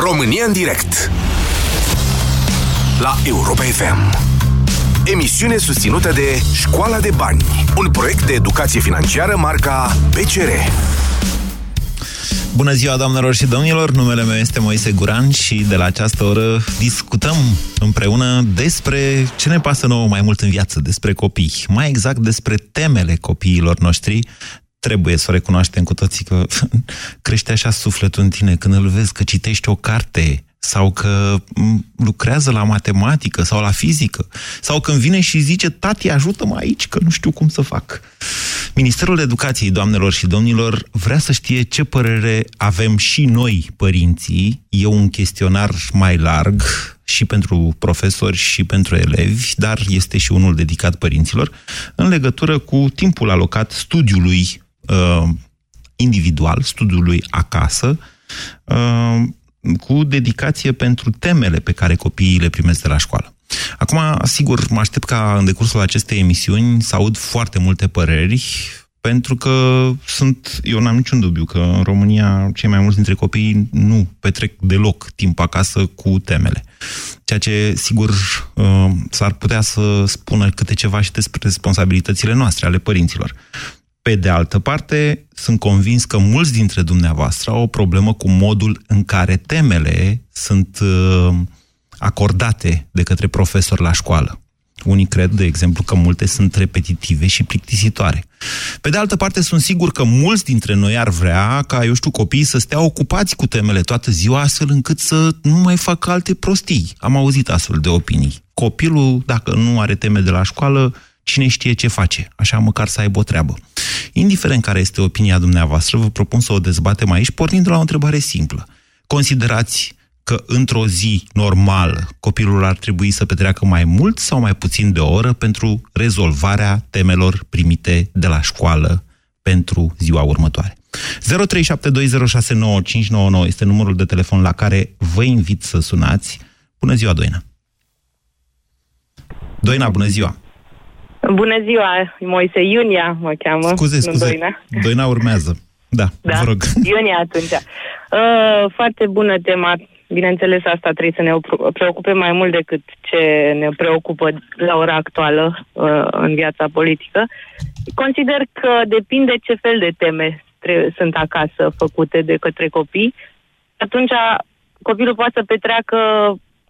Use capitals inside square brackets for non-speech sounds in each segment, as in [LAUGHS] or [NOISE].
România în direct La Europa FM Emisiune susținută de Școala de Bani Un proiect de educație financiară marca PCR Bună ziua, doamnelor și domnilor! Numele meu este Moise Guran și de la această oră discutăm împreună despre ce ne pasă nouă mai mult în viață, despre copii. Mai exact despre temele copiilor noștri, trebuie să o recunoaștem cu toții că [LAUGHS] crește așa sufletul în tine când îl vezi că citești o carte sau că lucrează la matematică sau la fizică, sau când vine și zice, tati, ajută-mă aici, că nu știu cum să fac. Ministerul Educației, doamnelor și domnilor, vrea să știe ce părere avem și noi, părinții. E un chestionar mai larg și pentru profesori și pentru elevi, dar este și unul dedicat părinților, în legătură cu timpul alocat studiului uh, individual, studiului acasă, uh, cu dedicație pentru temele pe care copiii le primesc de la școală. Acum, sigur, mă aștept ca în decursul acestei emisiuni să aud foarte multe păreri, pentru că sunt, eu n-am niciun dubiu că în România cei mai mulți dintre copii nu petrec deloc timp acasă cu temele. Ceea ce, sigur, uh, s-ar putea să spună câte ceva și despre responsabilitățile noastre, ale părinților. Pe de altă parte, sunt convins că mulți dintre dumneavoastră au o problemă cu modul în care temele sunt uh, acordate de către profesori la școală. Unii cred, de exemplu, că multe sunt repetitive și plictisitoare. Pe de altă parte, sunt sigur că mulți dintre noi ar vrea ca, eu știu, copiii să stea ocupați cu temele toată ziua, astfel încât să nu mai facă alte prostii. Am auzit astfel de opinii. Copilul, dacă nu are teme de la școală, cine știe ce face, așa măcar să aibă o treabă. Indiferent care este opinia dumneavoastră, vă propun să o dezbatem aici, pornind de la o întrebare simplă. Considerați că într-o zi normală copilul ar trebui să petreacă mai mult sau mai puțin de o oră pentru rezolvarea temelor primite de la școală pentru ziua următoare. 0372069599 este numărul de telefon la care vă invit să sunați. Bună ziua, Doina! Doina, bună ziua! Bună ziua, Moise, Iunia mă cheamă. Scuze, scuze, Doina. Doina urmează. Da, da, vă rog. [LAUGHS] Iunia atunci. Uh, foarte bună tema. Bineînțeles, asta trebuie să ne preocupe mai mult decât ce ne preocupă la ora actuală uh, în viața politică. Consider că depinde ce fel de teme sunt acasă făcute de către copii. Atunci copilul poate să petreacă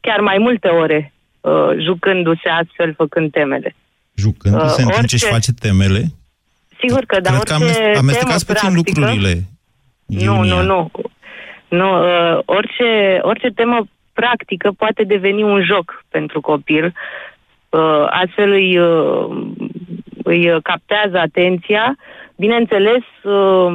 chiar mai multe ore uh, jucându-se astfel, făcând temele jucându-se uh, în timp ce își face temele? Sigur că da, Cred că amestecați amestecați puțin lucrurile. Nu, nu, nu. Nu, uh, orice, orice temă practică poate deveni un joc pentru copil. Uh, astfel îi, uh, îi captează atenția. Bineînțeles, uh,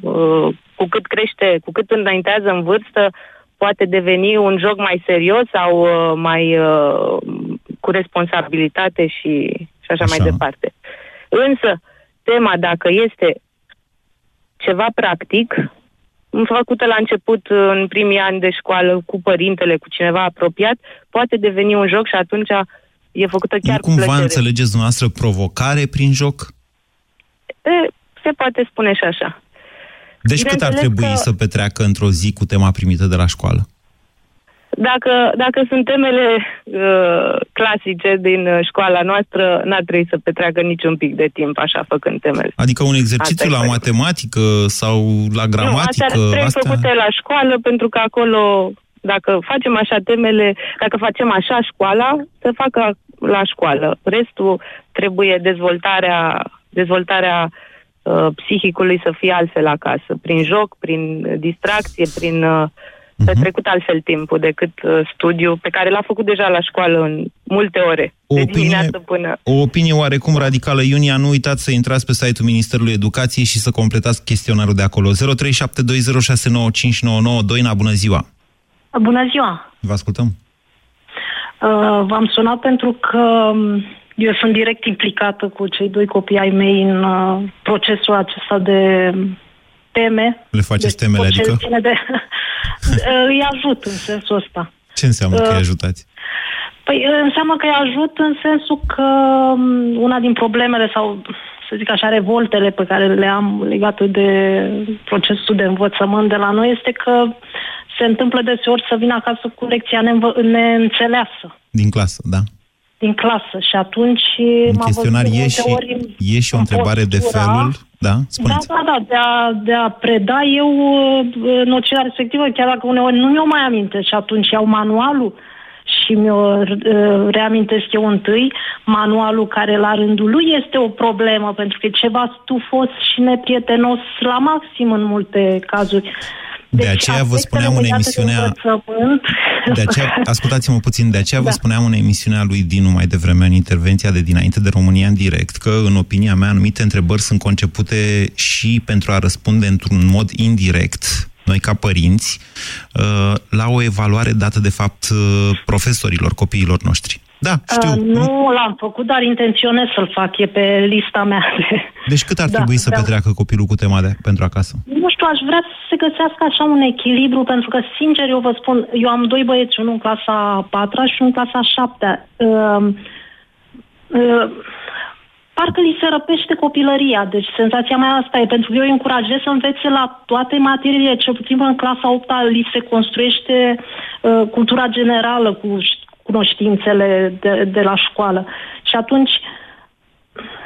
uh, cu cât crește, cu cât înaintează în vârstă, poate deveni un joc mai serios sau uh, mai uh, cu responsabilitate și, și așa, așa mai departe. Însă, tema, dacă este ceva practic, făcută la început, în primii ani de școală, cu părintele, cu cineva apropiat, poate deveni un joc și atunci e făcută chiar nu cumva cu plăcere. înțelegeți dumneavoastră provocare prin joc? E, se poate spune și așa. Deci cât ar trebui că... să petreacă într-o zi cu tema primită de la școală? Dacă, dacă sunt temele uh, clasice din uh, școala noastră, n-ar trebui să petreacă niciun pic de timp așa făcând temele. Adică un exercițiu la matematică sau la gramatică? Nu, astea trebuie făcute la școală pentru că acolo, dacă facem așa temele, dacă facem așa școala, să facă la școală. Restul trebuie dezvoltarea, dezvoltarea uh, psihicului să fie altfel acasă, prin joc, prin distracție, prin... Uh, uh-huh. petrecut altfel timpul decât uh, studiu pe care l-a făcut deja la școală în multe ore, o de opinie, până... O opinie oarecum radicală. Iunia, nu uitați să intrați pe site-ul Ministerului Educației și să completați chestionarul de acolo. 0372069599. Doina, bună ziua! Bună ziua! Vă ascultăm! Uh, v-am sunat pentru că um, eu sunt direct implicată cu cei doi copii ai mei în uh, procesul acesta de teme. Le faceți deci, temele, adică? [LAUGHS] De, îi ajut în sensul ăsta. Ce înseamnă că îi uh, ajutați? Păi înseamnă că îi ajut în sensul că um, una din problemele sau să zic așa, revoltele pe care le am legate de procesul de învățământ de la noi este că se întâmplă deseori să vină acasă cu lecția neînțeleasă. Din clasă, da. Din clasă și atunci... În chestionar e și, e și o întrebare postura, de felul... Da, spuneți. Da, da, da, de a, de a preda eu uh, noțiunea respectivă, chiar dacă uneori nu mi-o mai aminte și atunci iau manualul și mi-o uh, reamintesc eu întâi, manualul care la rândul lui este o problemă, pentru că e ceva stufos și neprietenos la maxim în multe cazuri. Deci, de aceea vă spuneam în emisiunea... De aceea, ascultați-mă puțin, de aceea da. vă spuneam în emisiunea lui Dinu mai devreme, în intervenția de dinainte de România în direct, că, în opinia mea, anumite întrebări sunt concepute și pentru a răspunde într-un mod indirect, noi ca părinți, uh, la o evaluare dată, de fapt, uh, profesorilor, copiilor noștri. Da, știu. Uh, nu l-am făcut, dar intenționez să-l fac. E pe lista mea. [LAUGHS] De... Deci cât ar da, trebui să da. petreacă copilul cu tema de pentru acasă? Nu știu, aș vrea să se găsească așa un echilibru, pentru că, sincer, eu vă spun, eu am doi băieți, unul în clasa a patra și unul în clasa a șaptea. Uh, uh, parcă li se răpește copilăria. Deci senzația mea asta e, pentru că eu îi încurajez să învețe la toate materiile, cel puțin în clasa 8 li se construiește uh, cultura generală cu cunoștințele de, de la școală. Și atunci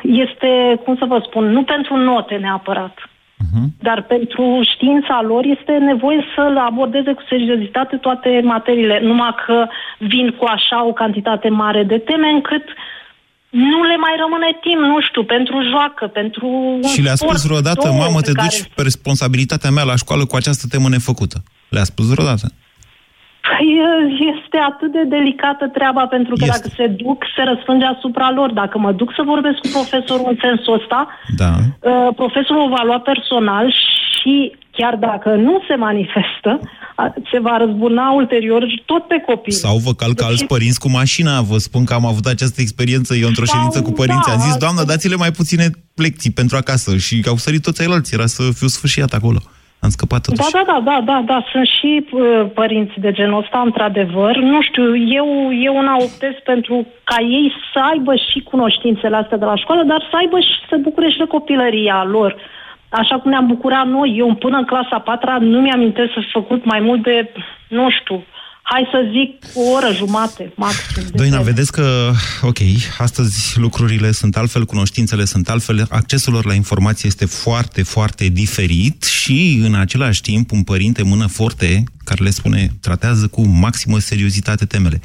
este, cum să vă spun, nu pentru note neapărat, uh-huh. dar pentru știința lor este nevoie să abordeze cu seriozitate toate materiile, numai că vin cu așa o cantitate mare de teme încât nu le mai rămâne timp, nu știu, pentru joacă, pentru Și le-a spus vreodată, mamă, te duci care... pe responsabilitatea mea la școală cu această temă nefăcută. Le-a spus vreodată? Păi, este atât de delicată treaba, pentru că este. dacă se duc, se răspunde asupra lor. Dacă mă duc să vorbesc cu profesorul în sensul ăsta, da. Uh, profesorul o va lua personal și chiar dacă nu se manifestă, se va răzbuna ulterior tot pe copii. Sau vă calcă deci... alți părinți cu mașina. Vă spun că am avut această experiență eu într-o ședință cu părinți. Da, am zis, doamnă, dați-le mai puține lecții pentru acasă. Și au sărit toți ceilalți. Era să fiu sfârșit acolo. Am scăpat totuși. Da, da, da, da, da, da. Sunt și uh, părinți de genul ăsta, într-adevăr. Nu știu, eu, eu una optez pentru ca ei să aibă și cunoștințele astea de la școală, dar să aibă și să bucure și de copilăria lor. Așa cum ne-am bucurat noi. Eu până în clasa patra nu mi-am să fi făcut mai mult de, nu știu, hai să zic, o oră jumate, maxim. Doina, vedeți că, ok, astăzi lucrurile sunt altfel, cunoștințele sunt altfel, accesul lor la informație este foarte, foarte diferit și, în același timp, un părinte mână forte, care le spune, tratează cu maximă seriozitate temele,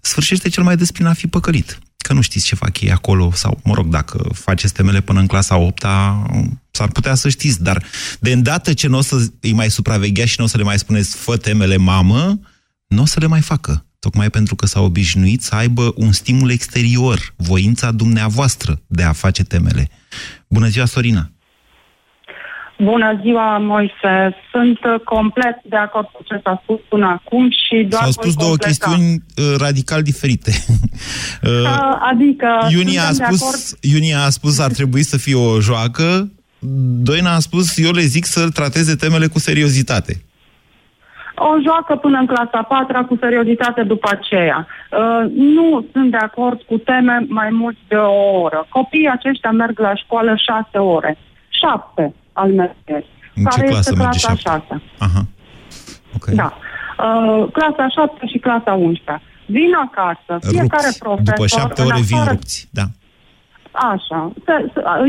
sfârșește cel mai des prin a fi păcălit. Că nu știți ce fac ei acolo, sau, mă rog, dacă faceți temele până în clasa 8 s-ar putea să știți, dar de îndată ce nu o să îi mai supravegheați și nu o să le mai spuneți, fă temele mamă, nu o să le mai facă, tocmai pentru că s-au obișnuit să aibă un stimul exterior, voința dumneavoastră de a face temele. Bună ziua, Sorina! Bună ziua, Moise. Sunt uh, complet de acord cu ce s-a spus până acum și doar S-au spus două completa. chestiuni uh, radical diferite. [LAUGHS] uh, adică... Iunia a, spus, Iunia a spus ar trebui să fie o joacă, Doina a spus eu le zic să trateze temele cu seriozitate o joacă până în clasa 4 cu seriozitate după aceea. Uh, nu sunt de acord cu teme mai mult de o oră. Copiii aceștia merg la școală șase ore. Șapte al mergeri. În care ce clasă este clasa șase. Aha. Okay. Da. Uh, clasa 7 și clasa 11. Vin acasă, fiecare rupți. profesor... După șapte ore vin rupți, da. Așa.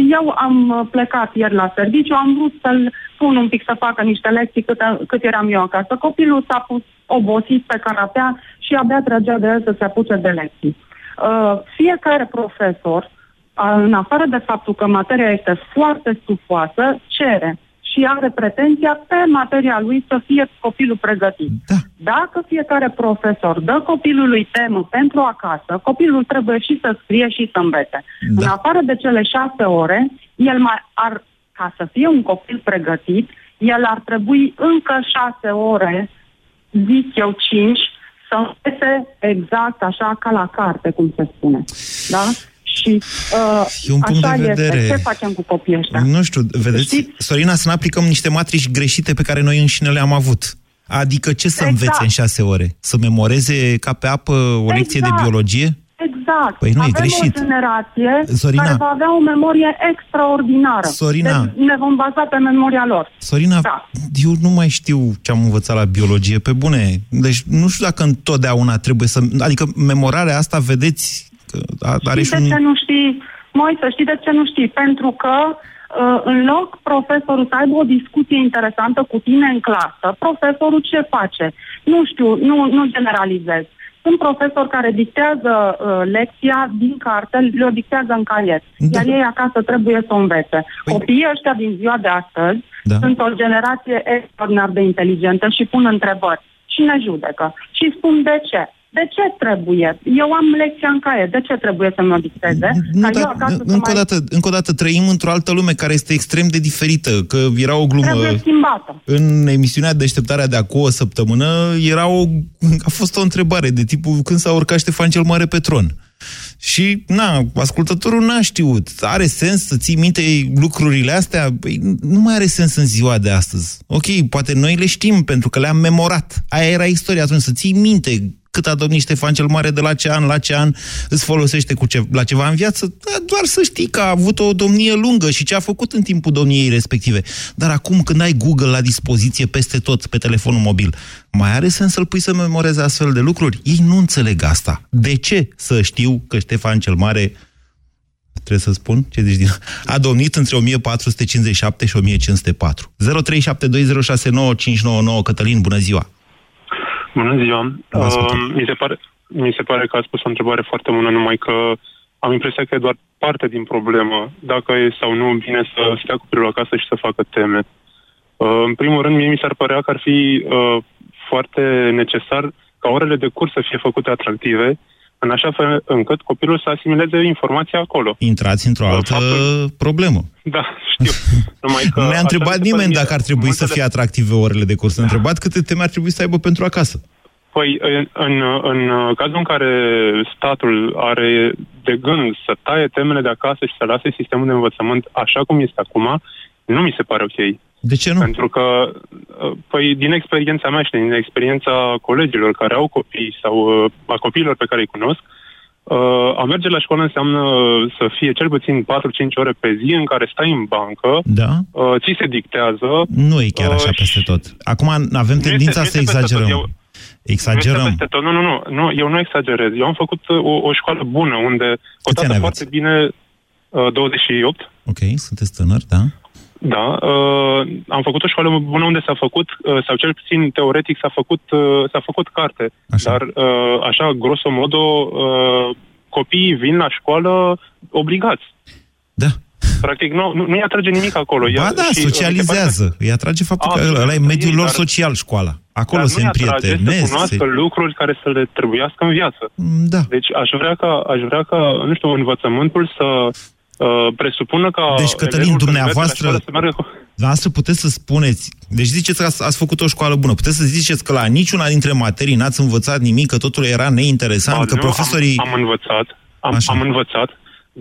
Eu am plecat ieri la serviciu, am vrut să-l pun un pic să facă niște lecții cât, cât eram eu acasă. Copilul s-a pus obosit pe canapea și abia trăgea de el să se apuce de lecții. Uh, fiecare profesor, în afară de faptul că materia este foarte stufoasă, cere și are pretenția pe materia lui să fie copilul pregătit. Da. Dacă fiecare profesor dă copilului temă pentru acasă, copilul trebuie și să scrie și să învețe. Da. În afară de cele șase ore, el mai ar, ca să fie un copil pregătit, el ar trebui încă șase ore, zic eu cinci, să învețe exact așa ca la carte, cum se spune. Da? Și uh, e un punct așa de vedere. Este. Ce facem cu copiii ăștia? Nu știu, vedeți, Știți? Sorina, să nu aplicăm niște matrici greșite pe care noi înșine le-am avut. Adică ce să exact. învețe în șase ore? Să memoreze ca pe apă o exact. lecție de exact. biologie? Exact Exact. Păi nu, Avem e greșit. o generație Sorina. care va avea o memorie extraordinară. Sorina. Deci ne vom baza pe memoria lor. Sorina, Da. eu nu mai știu ce am învățat la biologie, pe bune. Deci nu știu dacă întotdeauna trebuie să... Adică memorarea asta, vedeți, că a- are Știi și de ce un... nu știi? Moise, știi de ce nu știi? Pentru că uh, în loc profesorul să aibă o discuție interesantă cu tine în clasă, profesorul ce face? Nu știu, nu, nu generalizez. Sunt profesori care dictează uh, lecția din carte, le-o dictează în caiet, Da. iar ei acasă trebuie să o învețe. Păi- Copiii ăștia din ziua de astăzi Da. sunt o generație extraordinar de inteligentă și pun întrebări și ne judecă. Și spun de ce? De ce trebuie? Eu am lecția în caiet, de ce trebuie să mi-o dicteze? Nu, Ca eu dar, acasă să încă, o mai- dată, încă o dată trăim într-o altă lume care este extrem de diferită, că era o glumă... Trebuie schimbată. În emisiunea Deșteptarea de acum o săptămână era o, a fost o întrebare de tipul când s-a urcat Ștefan cel Mare pe tron. Și, na, ascultătorul n-a știut. Are sens să ții minte lucrurile astea? Păi, nu mai are sens în ziua de astăzi. Ok, poate noi le știm pentru că le-am memorat. Aia era istoria atunci, să ții minte cât a domnit Ștefan cel Mare, de la ce an la ce an îți folosește cu ce, la ceva în viață, da, doar să știi că a avut o domnie lungă și ce a făcut în timpul domniei respective. Dar acum când ai Google la dispoziție peste tot pe telefonul mobil, mai are sens să-l pui să memoreze astfel de lucruri? Ei nu înțeleg asta. De ce să știu că Ștefan cel Mare trebuie să spun, ce zici din... a domnit între 1457 și 1504. 0372069599 Cătălin, bună ziua! Bună ziua. Vă ascultăm. Uh, mi, se pare, mi se pare că ați pus o întrebare foarte bună, numai că am impresia că e doar parte din problemă, dacă e sau nu bine să stea copilul acasă și să facă teme. Uh, în primul rând, mie mi s-ar părea că ar fi uh, foarte necesar ca orele de curs să fie făcute atractive, în așa fel încât copilul să asimileze informația acolo. Intrați într-o Uh, altă faptul- problemă. Da, știu. Numai [LAUGHS] că Nu ne-a așa întrebat mi se pare nimeni mie dacă ar trebui să multele- fie atractive orele de curs. Ne-a întrebat câte teme ar trebui să aibă pentru acasă. Păi, în, în, în cazul în care statul are de gând să taie temele de acasă și să lase sistemul de învățământ așa cum este acum, nu mi se pare ok. De ce nu? Pentru că, uh, păi, din experiența mea și din experiența colegilor care au copii sau uh, a copiilor pe care îi cunosc, uh, a merge la școală înseamnă să fie cel puțin 4-5 ore pe zi în care stai în bancă, Da? uh, ți se dictează. Nu e chiar așa Uh, peste tot. Acum avem Nu tendința este- să nu este peste tot. exagerăm. Eu- Nu Exagerăm. este peste tot. Nu, nu, nu, nu. Eu nu exagerez. Eu am făcut uh, o, o școală bună, unde ani cotată aveți? foarte bine uh, 28. Ok, sunteți tânăr, da? Da, uh, am făcut o școală bună unde s-a făcut, uh, sau cel puțin teoretic s-a făcut, uh, s-a făcut carte. Așa. Dar, uh, așa, grosomodo, uh, copiii vin la școală obligați. Da. Practic, nu, nu, nu-i atrage nimic acolo. Ba Ea- da, și, uh, mi se pare socializează. Îi atrage faptul că Absolut, ăla e mediul ei, lor dar- social, școala. Acolo Dar se nu-i atrage să împrietenesc. cunoască se- lucruri care să le trebuiască în viață. Da. Deci aș vrea ca, aș vrea ca nu știu, învățământul să uh, presupună ca... Deci, Cătălin, elevul când merge la dumneavoastră- școală Să meargă cu... Dumneavoastră puteți să spuneți, deci ziceți că ați, ați făcut o școală bună, puteți să ziceți că la niciuna dintre materii n-ați învățat nimic, că totul era neinteresant, Ba, că nu, profesorii... Am, am învățat, am, Așa. am învățat,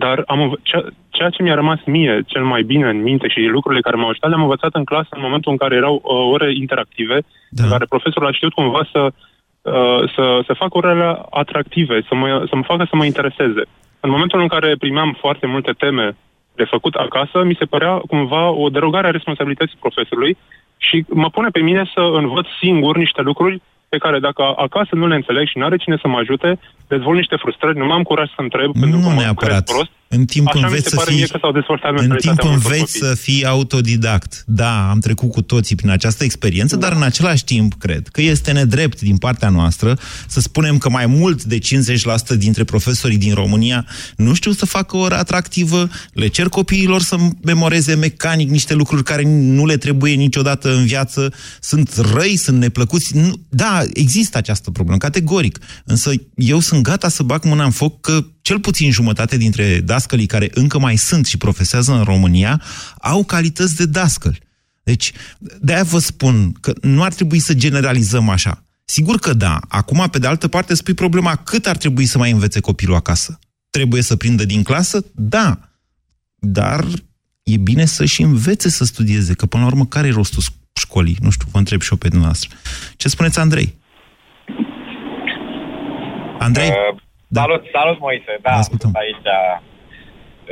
dar am învă- ceea, ceea ce mi-a rămas mie cel mai bine în minte și lucrurile care m-au ajutat, le-am învățat în clasă în momentul în care erau uh, ore interactive, Da. în care profesorul a știut cumva să, uh, să, să facă orele atractive, să mă, să mă facă să mă intereseze. În momentul în care primeam foarte multe teme de făcut acasă, mi se părea cumva o derogare a responsabilității profesorului și mă pune pe mine să învăț singur niște lucruri pe care dacă acasă nu le înțeleg și nu are cine să mă ajute, dezvolt niște frustrări, nu am curaj să întreb pentru că Nu mă neapărat. cred prost. În timp Așa mi înveți se să pare fii... mie că s-au dezvoltat În mentalitatea timp multor înveți copii. să fii autodidact. Da, am trecut cu toții prin această experiență, dar în același timp cred că este nedrept din partea noastră să spunem că mai mult de 50% dintre profesorii din România nu știu să facă o oră atractivă, le cer copiilor să memoreze mecanic niște lucruri care nu le trebuie niciodată în viață, sunt răi, sunt neplăcuți. Nu, da, există această problemă, categoric. Însă eu sunt gata să bag mâna în foc că cel puțin jumătate dintre dascălii care încă mai sunt și profesează în România au calități de dascăl. Deci, de-aia vă spun că nu ar trebui să generalizăm așa. Sigur că da. Acum, pe de altă parte, spui problema cât ar trebui să mai învețe copilul acasă. Trebuie să prindă din clasă? Da. Dar e bine să și învețe să studieze, că până la urmă care e rostul școlii? Nu știu, vă întreb și eu pe dumneavoastră. Ce spuneți, Andrei? Andrei? Uh, Da. Salut, salut Moise, da, Ascultăm. aici.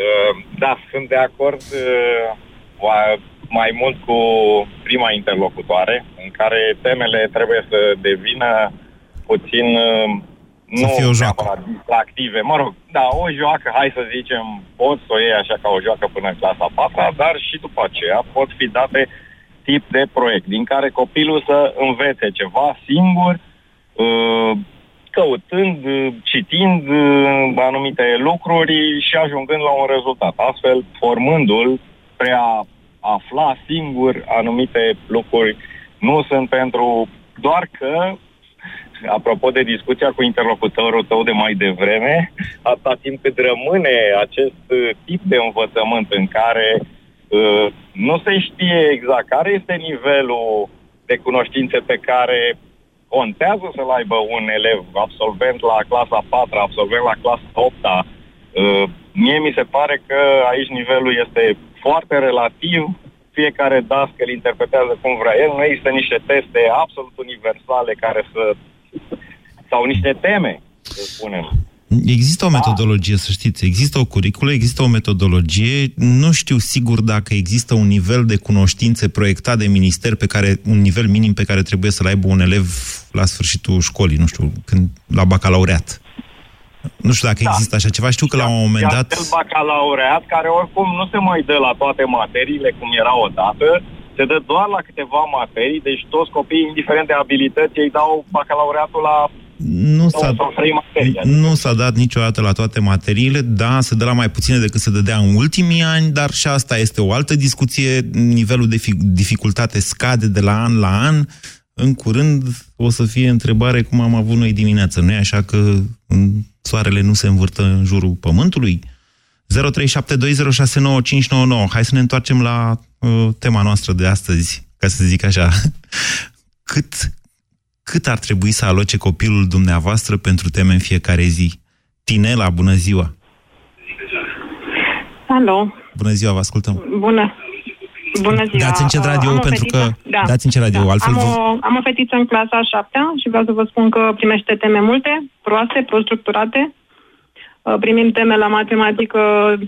Uh, da, sunt de acord uh, mai mult cu prima interlocutoare, în care temele trebuie să devină puțin uh, să nu fie o joacă. active. Mă rog, da, o joacă, hai să zicem, pot să o iei așa ca o joacă până în clasa 4 dar și după aceea pot fi date tip de proiect, din care copilul să învețe ceva singur, uh, căutând, citind uh, anumite lucruri și ajungând la un rezultat. Astfel, formându-l spre a afla singur anumite lucruri nu sunt pentru doar că apropo de discuția cu interlocutorul tău de mai devreme, atâta timp cât rămâne acest uh, tip de învățământ în care uh, nu se știe exact care este nivelul de cunoștințe pe care contează să-l aibă un elev absolvent la clasa 4, absolvent la clasa 8 uh, Mie mi se pare că aici nivelul este foarte relativ, fiecare dascăl interpretează cum vrea el, nu există niște teste absolut universale care să... sau niște teme, să spunem. Există o metodologie, să știți. Există o curiculă, există o metodologie. Nu știu sigur dacă există un nivel de cunoștințe proiectat de minister pe care, un nivel minim pe care trebuie să-l aibă un elev la sfârșitul școlii, nu știu, când, la bacalaureat. Nu știu dacă da. există așa ceva. Știu că la un moment dat... Cel bacalaureat, care oricum nu se mai dă la toate materiile cum era odată, se dă doar la câteva materii, deci toți copiii, indiferent de abilități, ei dau bacalaureatul la nu s-a, nu s-a dat niciodată la toate materiile, da, se dă la mai puține decât se dădea în ultimii ani, dar și asta este o altă discuție. Nivelul de dificultate scade de la an la an. În curând o să fie întrebare cum am avut noi dimineață. Nu e așa că soarele nu se învârtă în jurul pământului? 0372069599. Hai să ne întoarcem la uh, tema noastră de astăzi, ca să zic așa. [LAUGHS] Cât, cât ar trebui să aloce copilul dumneavoastră pentru teme în fiecare zi? Tinela, bună ziua! Alo! Bună ziua, vă ascultăm! Bună! Bună ziua! Dați încet radio pentru că... Da. Dați încet radio, da. altfel... Am o, am o fetiță în clasa a șaptea și vreau să vă spun că primește teme multe, proaste, prostructurate. Uh, primim teme la matematică,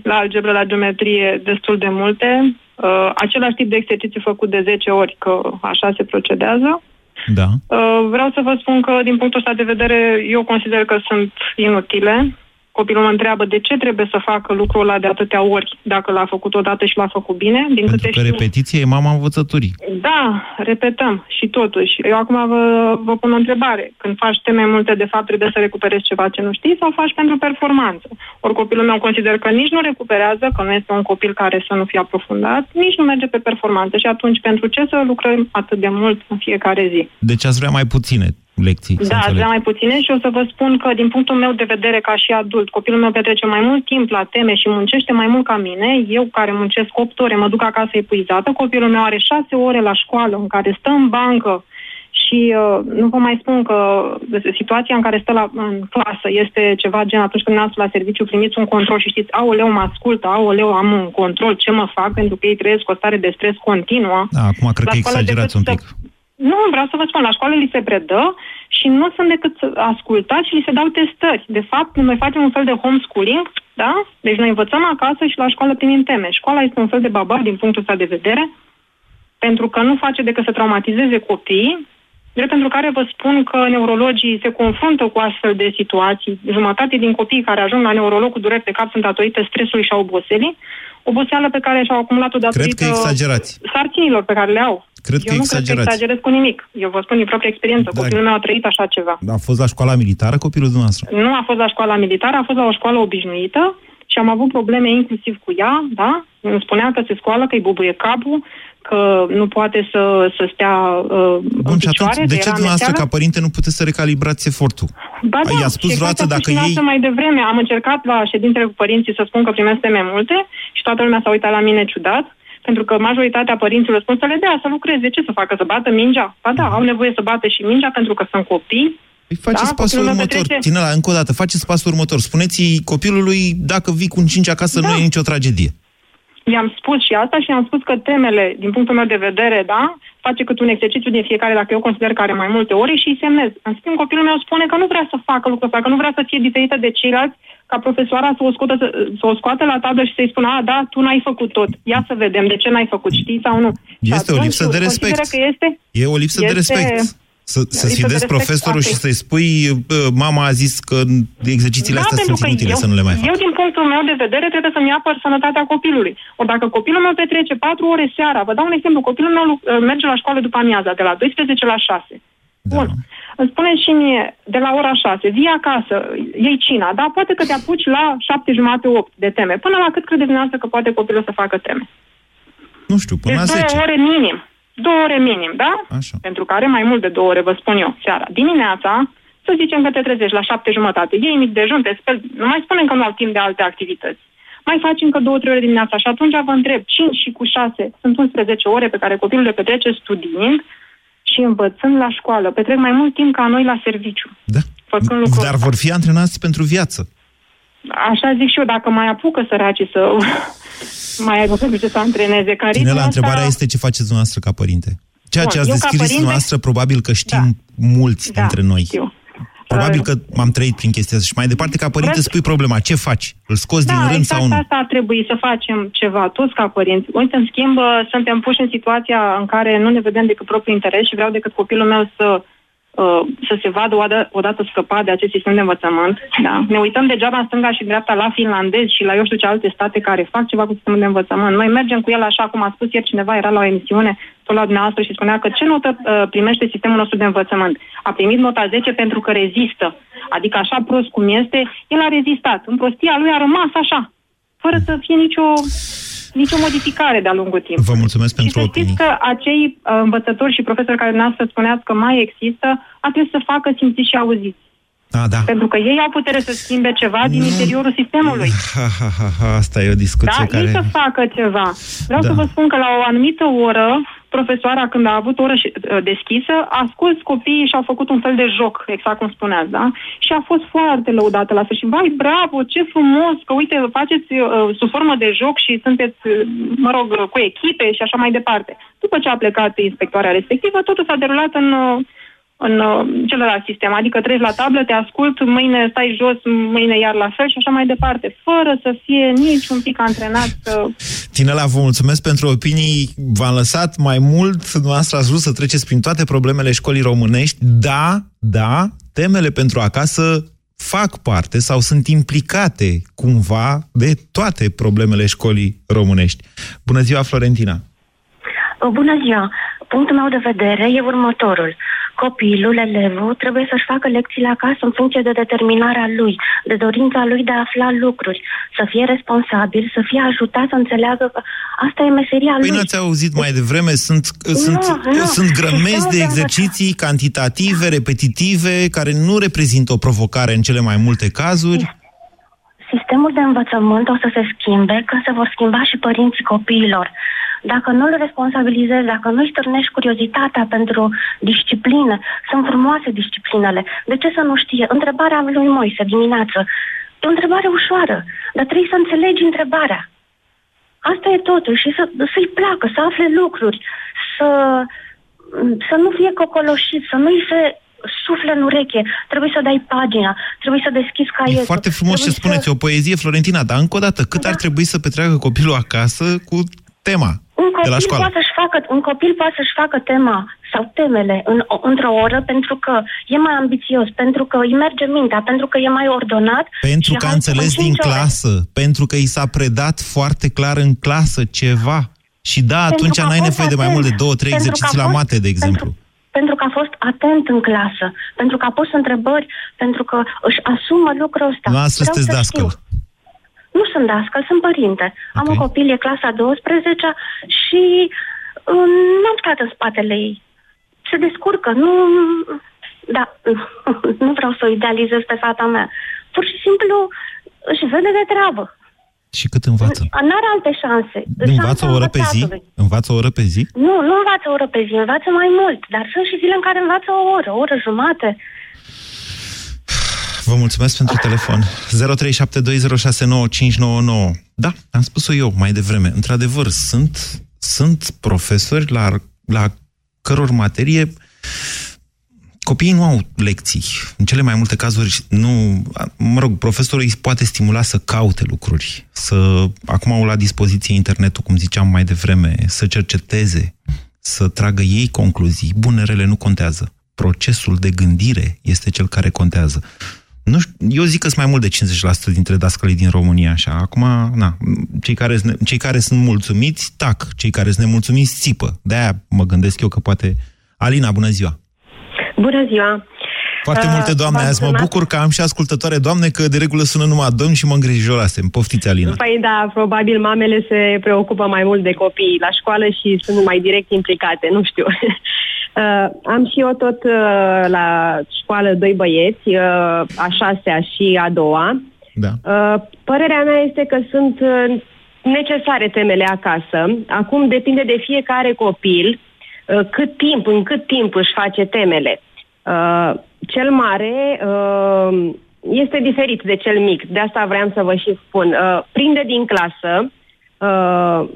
la algebră, la geometrie, destul de multe. Uh, același tip de exercițiu făcut de 10 ori, că așa se procedează. Da. Uh, vreau să vă spun că, din punctul ăsta de vedere, eu consider că sunt inutile Copilul mă întreabă de ce trebuie să facă lucrul ăla de atâtea ori, dacă l-a făcut odată și l-a făcut bine. Din Pentru că știu... repetiția e mama învățăturii. Da, repetăm și totuși. Eu acum vă, vă pun o întrebare. Când faci teme multe, de fapt trebuie să recuperezi ceva ce nu știi sau faci pentru performanță? Ori copilul meu consider că nici nu recuperează, că nu este un copil care să nu fie aprofundat, nici nu merge pe performanță. Și atunci pentru ce să lucrăm atât de mult în fiecare zi? Deci ați vrea mai puține lecții. Da, ați vrea mai puține și o să vă spun că din punctul meu de vedere ca și adult, copilul meu petrece mai mult timp la teme și muncește mai mult ca mine. Eu care muncesc 8 ore, mă duc acasă epuizată. Copilul meu are 6 ore la școală în care stă în bancă și uh, nu vă mai spun că situația în care stă la, în clasă este ceva gen atunci când nați la serviciu, primiți un control și știți, aoleu, mă ascultă, aoleu, am un control, ce mă fac, pentru că ei trăiesc o stare de stres continuă. Da, acum cred la că exagerați un pic. Să nu, vreau să vă spun, la școală li se predă și nu sunt decât ascultați și li se dau testări. De fapt, noi facem un fel de homeschooling, da? Deci noi învățăm acasă și la școală primim teme. Școala este un fel de babar din punctul ăsta de vedere, pentru că nu face decât să traumatizeze copiii, drept pentru care vă spun că neurologii se confruntă cu astfel de situații. Jumătate din copiii care ajung la neurolog cu dureri de cap sunt datorită stresului și a oboselii, oboseală pe care și-au acumulat-o datorită Cred că exagerați. sarcinilor pe care le au. Cred Eu că nu exagerați. cred că exagerez cu nimic. Eu vă spun din proprie experiență. Da. Copilul meu a trăit așa ceva. A fost la școala militară copilul dumneavoastră? Nu a fost la școala militară, a fost la o școală obișnuită și am avut probleme inclusiv cu ea, da? Îmi spunea că se scoală, că îi bubuie capul, că nu poate să, să stea uh, Bun, în și picioare. atunci, de ce dumneavoastră ca părinte nu puteți să recalibrați efortul? Ba da, I-a spus vreodată dacă ei... mai devreme. Am încercat la ședințele cu părinții să spun că primesc teme multe și toată lumea s-a uitat la mine ciudat pentru că majoritatea părinților spun să le dea, să lucreze. Ce să facă? Să bată mingea? Ba da, au nevoie să bată și mingea pentru că sunt copii. Păi faceți da, pasul următor. Petrece... Ține-la încă o dată. Faceți pasul următor. Spuneți copilului, dacă vii cu un 5 acasă, da. nu e nicio tragedie. I-am spus și asta și am spus că temele, din punctul meu de vedere, da, face cât un exercițiu de fiecare, dacă eu consider că are mai multe ore și îi semnez. În schimb, copilul meu spune că nu vrea să facă lucrul ăsta, că nu vrea să fie diferită de ceilalți, ca profesoara să o, scoată, să, să o scoată la tablă și să-i spună, a, da, tu n-ai făcut tot. Ia să vedem de ce n-ai făcut, știi sau nu. Este o lipsă de respect. Că este, e o lipsă este, de respect. Să, să sfidezi profesorul și să-i spui, mama a zis că exercițiile da, astea sunt inutile, eu, să nu le mai fac. Eu, din punctul meu de vedere, trebuie să-mi apăr sănătatea copilului. O dacă copilul meu petrece 4 ore seara, vă dau un exemplu, copilul meu uh, merge la școală după amiaza, de la 12 la 6. Da. Bun. Îmi spune și mie, de la ora 6, vii acasă, iei cina, da? Poate că te apuci la 7 jumate, 8 de teme. Până la cât credeți dumneavoastră că poate copilul să facă teme? Nu știu, până deci la 10. ore minim. Două ore minim, da? Așa. Pentru care mai mult de două ore, vă spun eu, seara. Dimineața, să zicem că te trezești la șapte jumătate, iei mic dejun, te speli, nu mai spunem că nu au timp de alte activități. Mai faci încă două, trei ore dimineața și atunci vă întreb, 5 și cu 6 sunt 11 ore pe care copilul le petrece studiind și învățând la școală. Petrec mai mult timp ca noi la serviciu. Da. Dar vor fi antrenați pentru viață. Așa zic și eu, dacă mai apucă săracii să [LAUGHS] mai aibă pentru ce să antreneze. Că Tine la întrebarea asta... este ce faceți dumneavoastră ca părinte. Ceea Bun, ce ați descris părinte... dumneavoastră, probabil că știm da. mulți da, dintre noi. Știu. Probabil că m-am trăit prin chestia asta și mai departe, ca părinte, Vreți... spui problema. Ce faci? Îl scoți da, din rând exact sau nu? asta ar trebui să facem ceva, toți ca părinți. Uite, în schimb, suntem puși în situația în care nu ne vedem decât propriul interes și vreau decât copilul meu să Uh, să se vadă odată scăpat de acest sistem de învățământ. Da? Ne uităm degeaba în stânga și în dreapta la finlandezi și la eu știu ce alte state care fac ceva cu sistemul de învățământ. Noi mergem cu el așa cum a spus ieri cineva, era la o emisiune tot la dumneavoastră și spunea că ce notă uh, primește sistemul nostru de învățământ. A primit nota 10 pentru că rezistă. Adică așa prost cum este, el a rezistat. În prostia lui a rămas așa, fără să fie nicio nicio modificare de-a lungul timpului. Vă mulțumesc pentru și să știți că acei uh, învățători și profesori care să spuneați că mai există, ar trebui să facă simțiți și auziți. Da, da. Pentru că ei au putere să schimbe ceva din mm. interiorul sistemului. Ha, ha, ha, ha, asta e o discuție da, care... ei să facă ceva. Vreau da. să vă spun că la o anumită oră, profesoara, când a avut oră uh, deschisă, a scos copiii și au făcut un fel de joc, exact cum spuneați, da? Și a fost foarte lăudată la sfârșit. Vai, bravo, ce frumos, că uite, faceți uh, sub formă de joc și sunteți, uh, mă rog, cu echipe și așa mai departe. După ce a plecat inspectoarea respectivă, totul s-a derulat în... Uh, în uh, celălalt sistem. Adică treci la tablă, te ascult, mâine stai jos, mâine iar la fel și așa mai departe, fără să fie nici un pic antrenat. Să... Tinela, vă mulțumesc pentru opinii. V-am lăsat mai mult, dumneavoastră ați vrut să treceți prin toate problemele școlii românești. Da, da, temele pentru acasă fac parte sau sunt implicate cumva de toate problemele școlii românești. Bună ziua, Florentina! Bună ziua! Punctul meu de vedere e următorul copilul, elevul, trebuie să-și facă lecțiile acasă în funcție de determinarea lui, de dorința lui de a afla lucruri, să fie responsabil, să fie ajutat să înțeleagă că asta e meseria păi lui. Păi n-ați auzit mai devreme, sunt, nu, sunt, nu. sunt grămezi de exerciții cantitative, repetitive, care nu reprezintă o provocare în cele mai multe cazuri. Sistemul de învățământ o să se schimbe, că se vor schimba și părinții copiilor. Dacă nu îl responsabilizezi, dacă nu îi stârnești curiozitatea pentru disciplină, sunt frumoase disciplinele. De ce să nu știe? Întrebarea lui Moise dimineață e o întrebare ușoară, dar trebuie să înțelegi întrebarea. Asta e totul și să, să-i placă, să afle lucruri, să, să nu fie cocoloșit, să nu-i se sufle în ureche, trebuie să dai pagina, trebuie să deschizi caietul. E foarte frumos ce spuneți, să... o poezie, Florentina, dar încă o dată, cât da. ar trebui să petreacă copilul acasă cu tema un de la școală? Poate să-și facă, un copil poate să-și facă tema sau temele în, într-o oră pentru că e mai ambițios, pentru că îi merge mintea, pentru că e mai ordonat. Pentru că a înțeles din clasă, ore. pentru că i s-a predat foarte clar în clasă ceva. Și da, pentru atunci n-ai nevoie de mai mult de două, trei exerciții la mate, de exemplu. Pentru, pentru că a fost atent în clasă, pentru că a pus întrebări, pentru că își asumă lucrul ăsta. Nu astăzi sunteți dascăl. Nu sunt dascăl, sunt părinte. Okay. Am un copil, e clasa 12 și um, n-am stat în spatele ei. Se descurcă, nu... Da, [LAUGHS] nu vreau să o idealizez pe fata mea. Pur și simplu își vede de treabă. Și cât învață? N-are alte șanse. Învață o oră pe zi? Învață o oră pe zi? Nu, nu învață o oră pe zi, învață mai mult. Dar sunt și zile în care învață o oră, o oră jumate. Vă mulțumesc pentru telefon. 0372069599. Da, am spus-o eu mai devreme. Într-adevăr, sunt, sunt profesori la, la căror materie copiii nu au lecții. În cele mai multe cazuri, nu, mă rog, profesorul îi poate stimula să caute lucruri, să, acum au la dispoziție internetul, cum ziceam mai devreme, să cerceteze, să tragă ei concluzii. Bunerele nu contează. Procesul de gândire este cel care contează. Nu știu, eu zic că sunt mai mult de 50% dintre dascălii din România așa. Acum, na, cei care, cei care sunt mulțumiți, tac. Cei care sunt nemulțumiți, țipă. De-aia mă gândesc eu că poate... Alina, bună ziua! Bună ziua! Foarte uh, multe doamne azi. Mă bucur că am și ascultătoare doamne, că de regulă sună numai domn și mă îngrijorasem. Poftiți, Alina. Păi da, probabil mamele se preocupă mai mult de copii la școală și sunt mai direct implicate, nu știu. [LAUGHS] Uh, am și eu tot uh, la școală doi băieți, uh, a șasea și a doua. Da. Uh, părerea mea este că sunt uh, necesare temele acasă. Acum depinde de fiecare copil uh, cât timp, în cât timp își face temele. Uh, cel mare uh, este diferit de cel mic, de asta vreau să vă și spun. Uh, prinde din clasă, Uh,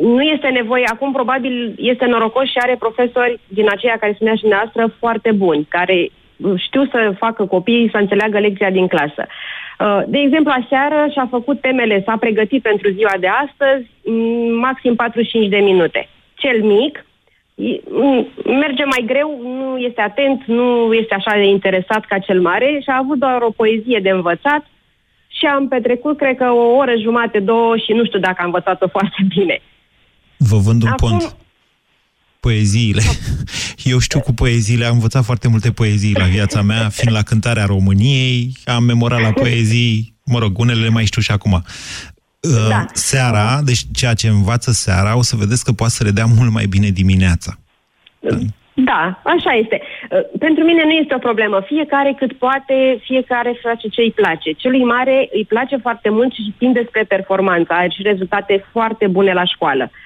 nu este nevoie, acum probabil este norocos și are profesori din aceia care spunea și noastră foarte buni, care știu să facă copiii să înțeleagă lecția din clasă. Uh, de exemplu, aseară și-a făcut temele, s-a pregătit pentru ziua de astăzi, maxim 45 de minute. Cel mic merge mai greu, nu este atent, nu este așa de interesat ca cel mare și a avut doar o poezie de învățat și am petrecut, cred că, o oră jumate, două și nu știu dacă am învățat-o foarte bine. Vă vând un Acum... pont. Poeziile. [LAUGHS] Eu știu cu poeziile, am învățat foarte multe poezii la viața mea, fiind la cântarea României, am memorat la poezii, mă rog, unele le mai știu și acum. Uh, da. Seara, deci ceea ce învață seara, o să vedeți că poate să le dea mult mai bine dimineața. Da, așa este. Uh, pentru mine nu este o problemă. Fiecare cât poate, fiecare face ce îi place. Celui mare îi place foarte mult și tinde spre performanță. Are și rezultate foarte bune la școală. Uh,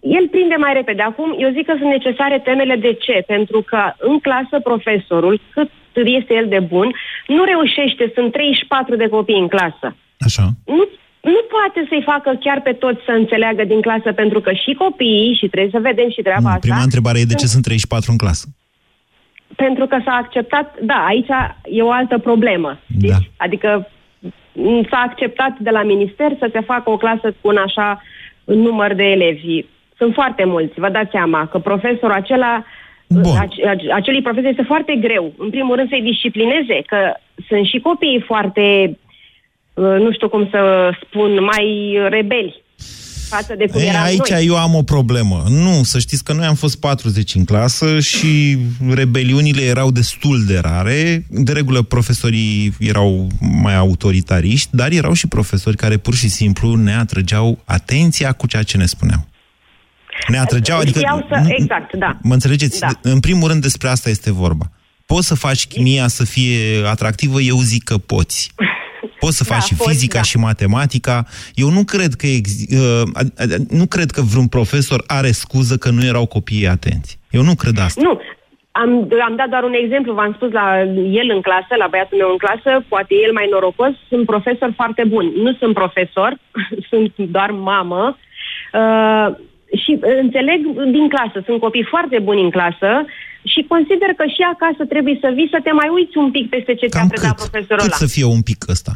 el prinde mai repede. Acum, eu zic că sunt necesare temele de ce? Pentru că în clasă profesorul, cât este el de bun, nu reușește, sunt 34 de copii în clasă. Așa. Nu nu poate să-i facă chiar pe toți să înțeleagă din clasă, pentru că și copiii, și trebuie să vedem și treaba nu, asta... Prima întrebare e de ce sunt 34 în clasă? Pentru că s-a acceptat, da, aici e o altă problemă. Da. Adică s-a acceptat de la minister să se facă o clasă cu un așa număr de elevi. Sunt foarte mulți, vă dați seama că profesorul acela Bun. acelui profesor este foarte greu. În primul rând să-i disciplineze, că sunt și copiii foarte Uh, nu știu cum să spun, mai rebeli față de cum Ei, eram aici noi. eu am o problemă. Nu, să știți că noi am fost 40 în clasă și rebeliunile erau destul de rare. De regulă profesorii erau mai autoritariști, dar erau și profesori care pur și simplu ne atrăgeau atenția cu ceea ce ne spuneau. Ne atrăgeau, adică... Să, exact, da. Mă înțelegeți? Da. În primul rând despre asta este vorba. Poți să faci chimia să fie atractivă? Eu zic că poți. Poți să faci da, și poți, fizica da. și matematica. Eu nu cred că uh, nu cred că vreun profesor are scuză că nu erau copiii atenți. Eu nu cred asta. Nu, am, am dat doar un exemplu, v-am spus la el în clasă, la băiatul meu în clasă, poate el mai norocos, sunt profesor foarte bun. Nu sunt profesor, [LAUGHS] sunt doar mamă. Uh, și înțeleg din clasă, sunt copii foarte buni în clasă și consider că și acasă trebuie să vii să te mai uiți un pic peste ce ți-a predat profesorul cât ăla. să fie un pic ăsta?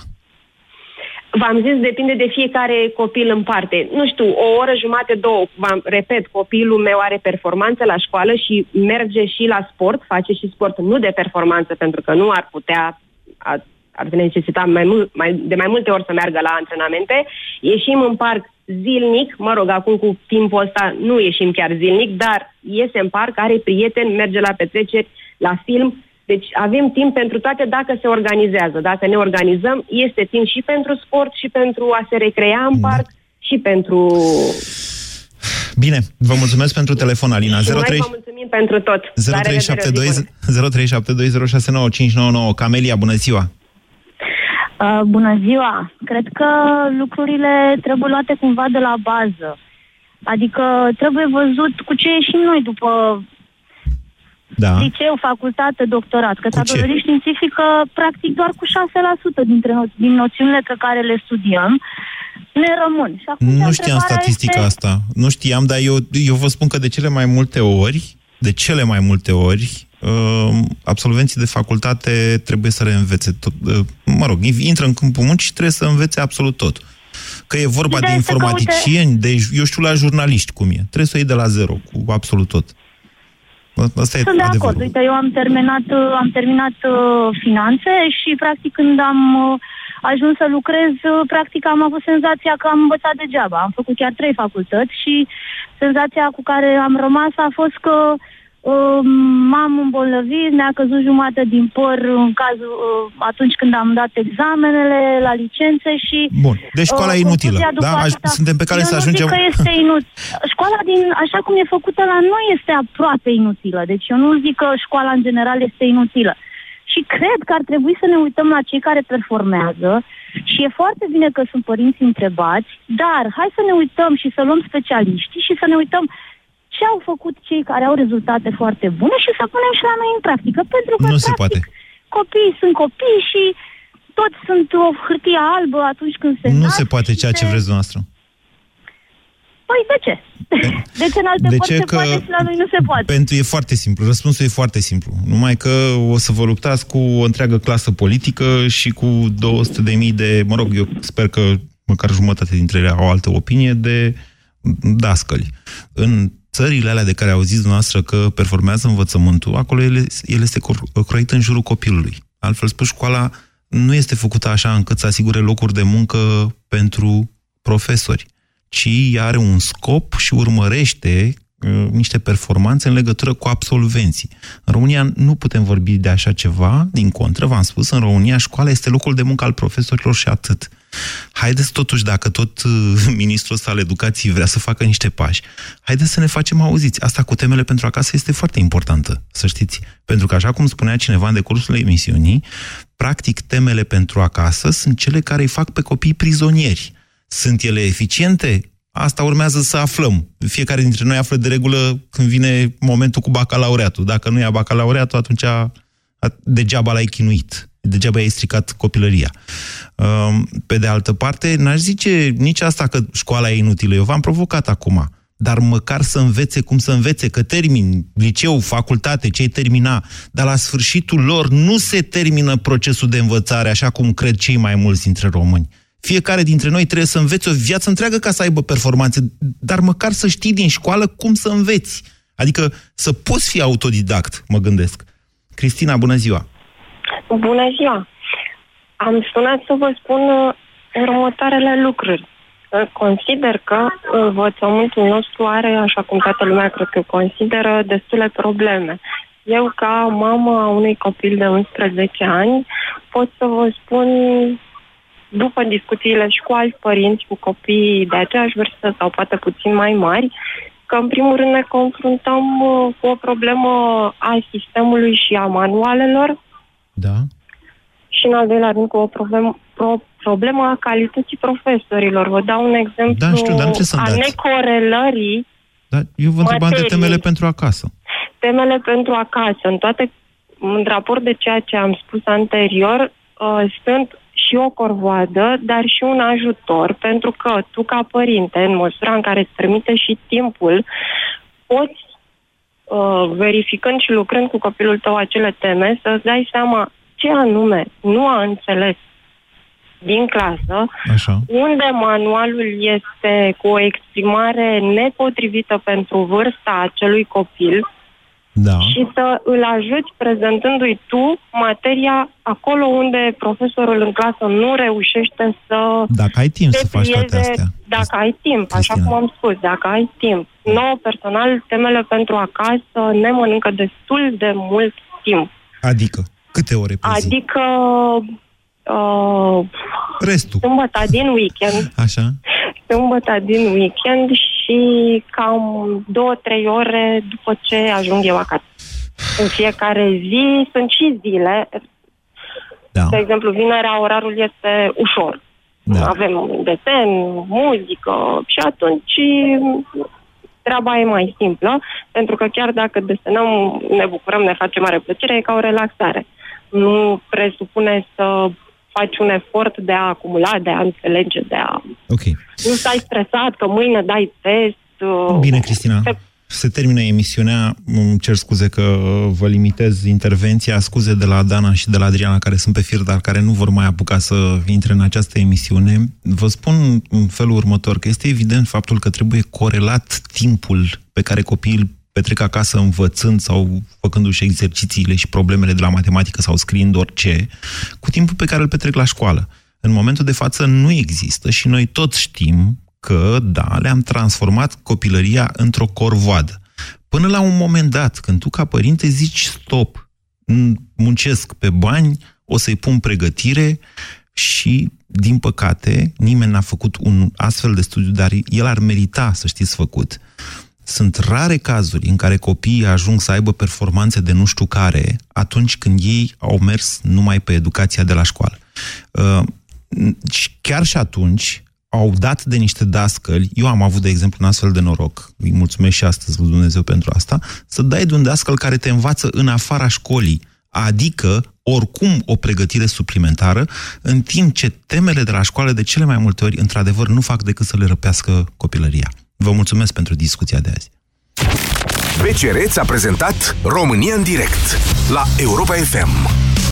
V-am zis, depinde de fiecare copil în parte. Nu știu, o oră jumate, două, v-am, repet, copilul meu are performanță la școală și merge și la sport, face și sport nu de performanță, pentru că nu ar putea, ar, ar necesita mai mult, mai, de mai multe ori să meargă la antrenamente. Ieșim în parc zilnic, mă rog, acum cu timpul ăsta nu ieșim chiar zilnic, dar iese în parc, are prieteni, merge la petreceri, la film, deci avem timp pentru toate dacă se organizează. Dacă ne organizăm, este timp și pentru sport, și pentru a se recrea în da. parc, și pentru... Bine, vă mulțumesc pentru telefon, Alina. 03... Noi vă mulțumim pentru tot. 0372 Camelia, bună ziua! Uh, bună ziua! Cred că lucrurile trebuie luate cumva de la bază. Adică trebuie văzut cu ce ieșim noi după da. liceu, facultate, doctorat. Că s-a dovedit științific că practic doar cu 6% dintre no- din noțiunile pe care le studiem ne rămân. Și nu știam statistica este... asta. Nu știam, dar eu, eu vă spun că de cele mai multe ori, de cele mai multe ori, uh, absolvenții de facultate trebuie să reînvețe tot. Uh, mă rog, intră în câmpul muncii și trebuie să învețe absolut tot. Că e vorba de, de informaticieni, uite... de, eu știu, la jurnaliști cum e. Trebuie să o iei de la zero, cu absolut tot. Asta Sunt e de acord. Uite, eu am terminat, am terminat uh, finanțe și, practic, când am uh, ajuns să lucrez, uh, practic am avut senzația că am învățat degeaba. Am făcut chiar trei facultăți și senzația cu care am rămas a fost că m-am îmbolnăvit, mi-a căzut jumate din păr în cazul, uh, atunci când am dat examenele la licențe și... Bun, deci școala uh, e inutilă, da? Asta, Suntem pe care să ajungem... Nu că este inut... Școala, din, așa cum e făcută la noi, este aproape inutilă. Deci eu nu zic că școala în general este inutilă. Și cred că ar trebui să ne uităm la cei care performează și e foarte bine că sunt părinți întrebați, dar hai să ne uităm și să luăm specialiștii și să ne uităm ce au făcut cei care au rezultate foarte bune și să punem și la noi în practică. Pentru că, nu practic, se poate. copiii sunt copii și toți sunt o hârtie albă atunci când se Nu se poate ceea ce vreți noastră. Păi de ce? [LAUGHS] De ce în alte de ce se că... poate și la noi nu se poate? Pentru e foarte simplu. Răspunsul e foarte simplu. Numai că o să vă luptați cu o întreagă clasă politică și cu 200 de mii de, mă rog, eu sper că măcar jumătate dintre ele au altă opinie, de dascăli. În țările alea de care auziți dumneavoastră că performează învățământul, acolo el, el este croit în jurul copilului. Altfel spus, școala nu este făcută așa încât să asigure locuri de muncă pentru profesori, ci are un scop și urmărește uh, niște performanțe în legătură cu absolvenții. În România nu putem vorbi de așa ceva, din contră, v-am spus, în România școala este locul de muncă al profesorilor și atât. Haideți totuși, dacă tot uh, [LAUGHS] ministrul ăsta al educației vrea să facă niște pași, haideți să ne facem auziți. Asta cu temele pentru acasă este foarte importantă, să știți. Pentru că, așa cum spunea cineva în decursul emisiunii, practic temele pentru acasă sunt cele care îi fac pe copii prizonieri. Sunt ele eficiente? Asta urmează să aflăm. Fiecare dintre noi află de regulă când vine momentul cu bacalaureatul. Dacă nu ia bacalaureatul, atunci degeaba l-ai chinuit. Degeaba ai stricat copilăria. Um, pe de altă parte, n-aș zice nici asta că școala e inutilă. Eu v-am provocat acum. Dar măcar să învețe cum să învețe, că termin liceu, facultate, ce-ai termina, dar la sfârșitul lor nu se termină procesul de învățare așa cum cred cei mai mulți dintre români. Fiecare dintre noi trebuie să învețe o viață întreagă ca să aibă performanțe, dar măcar să știi din școală cum să înveți. Adică să poți fi autodidact, mă gândesc. Cristina, bună ziua! Bună ziua! Am sunat să vă spun uh, următoarele lucruri. Consider că învățământul nostru are, așa cum toată lumea cred că consideră, destule probleme. Eu, ca mamă a unui copil de 11 ani, pot să vă spun, după discuțiile și cu alți părinți, cu copii de aceeași vârstă sau poate puțin mai mari, că în primul rând ne confruntăm uh, cu o problemă a sistemului și a manualelor. Da și, în al doilea rând, cu o problemă, pro, problemă a calității profesorilor. Vă dau un exemplu da, știu, dar a dați. necorelării Dar eu vă întrebam de temele pentru acasă. Temele pentru acasă. În toate, în raport de ceea ce am spus anterior, uh, sunt și o corvoadă, dar și un ajutor, pentru că tu, ca părinte, în măsura în care îți permite și timpul, poți uh, verificând și lucrând cu copilul tău acele teme, să-ți dai seama ce anume nu a înțeles din clasă, Așa. unde manualul este cu o exprimare nepotrivită pentru vârsta acelui copil da. și să îl ajuți prezentându-i tu materia acolo unde profesorul în clasă nu reușește să Dacă ai timp să faci toate astea. Dacă ai timp, Cristina. așa cum am spus, dacă ai timp. Nouă personal, temele pentru acasă ne mănâncă destul de mult timp. Adică? Câte ore pe zi? Adică... Uh, Restul. Sâmbătă din weekend. Așa. Sâmbătă din weekend și cam două, trei ore după ce ajung eu acasă. În fiecare zi sunt și zile. Da. De exemplu, vinerea orarul este ușor. Da. Avem desen, muzică și atunci treaba e mai simplă, pentru că chiar dacă desenăm, ne bucurăm, ne face mare plăcere, e ca o relaxare nu presupune să faci un efort de a acumula, de a înțelege, de a... Ok. Nu stai stresat că mâine dai test. Uh, Bine, Cristina. Te... Se termină emisiunea, îmi cer scuze că vă limitez intervenția, scuze de la Dana și de la Adriana care sunt pe fir, dar care nu vor mai apuca să intre în această emisiune. Vă spun în felul următor, că este evident faptul că trebuie corelat timpul pe care copiii petrec acasă învățând sau făcându-și exercițiile și problemele de la matematică sau scriind orice, cu timpul pe care îl petrec la școală. În momentul de față nu există și noi toți știm că, da, le-am transformat copilăria într-o corvoadă. Până la un moment dat, când tu ca părinte zici stop, muncesc pe bani, o să-i pun pregătire și, din păcate, nimeni n-a făcut un astfel de studiu, dar el ar merita să știți făcut. Sunt rare cazuri în care copiii ajung să aibă performanțe de nu știu care atunci când ei au mers numai pe educația de la școală. Uh, chiar și atunci au dat de niște dascăli, eu am avut, de exemplu, un astfel de noroc, îi mulțumesc și astăzi lui Dumnezeu pentru asta, să dai de un dascăl care te învață în afara școlii, adică oricum o pregătire suplimentară, în timp ce temele de la școală de cele mai multe ori, într-adevăr, nu fac decât să le răpească copilăria. Vă mulțumesc pentru discuția de azi. BCR a prezentat România în direct la Europa FM